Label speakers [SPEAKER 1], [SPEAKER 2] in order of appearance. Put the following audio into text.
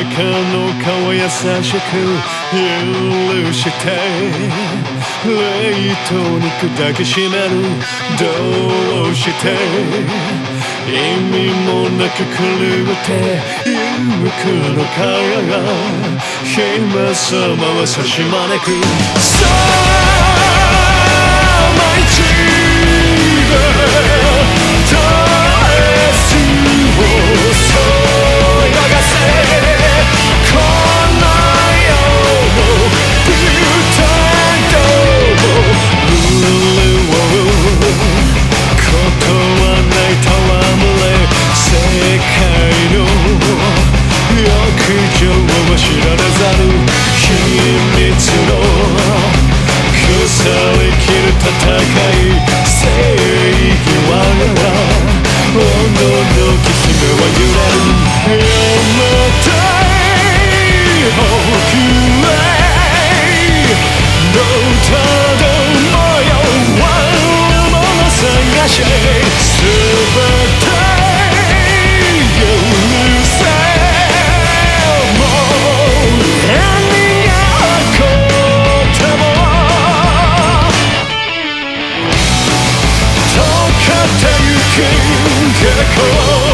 [SPEAKER 1] 赤の顔優しく許して。冷凍肉だけしめるどうして。意味もなく狂ってゆくのか姫様は差し招く。今日は知られざる秘密の腐りきる戦い。Dziękuję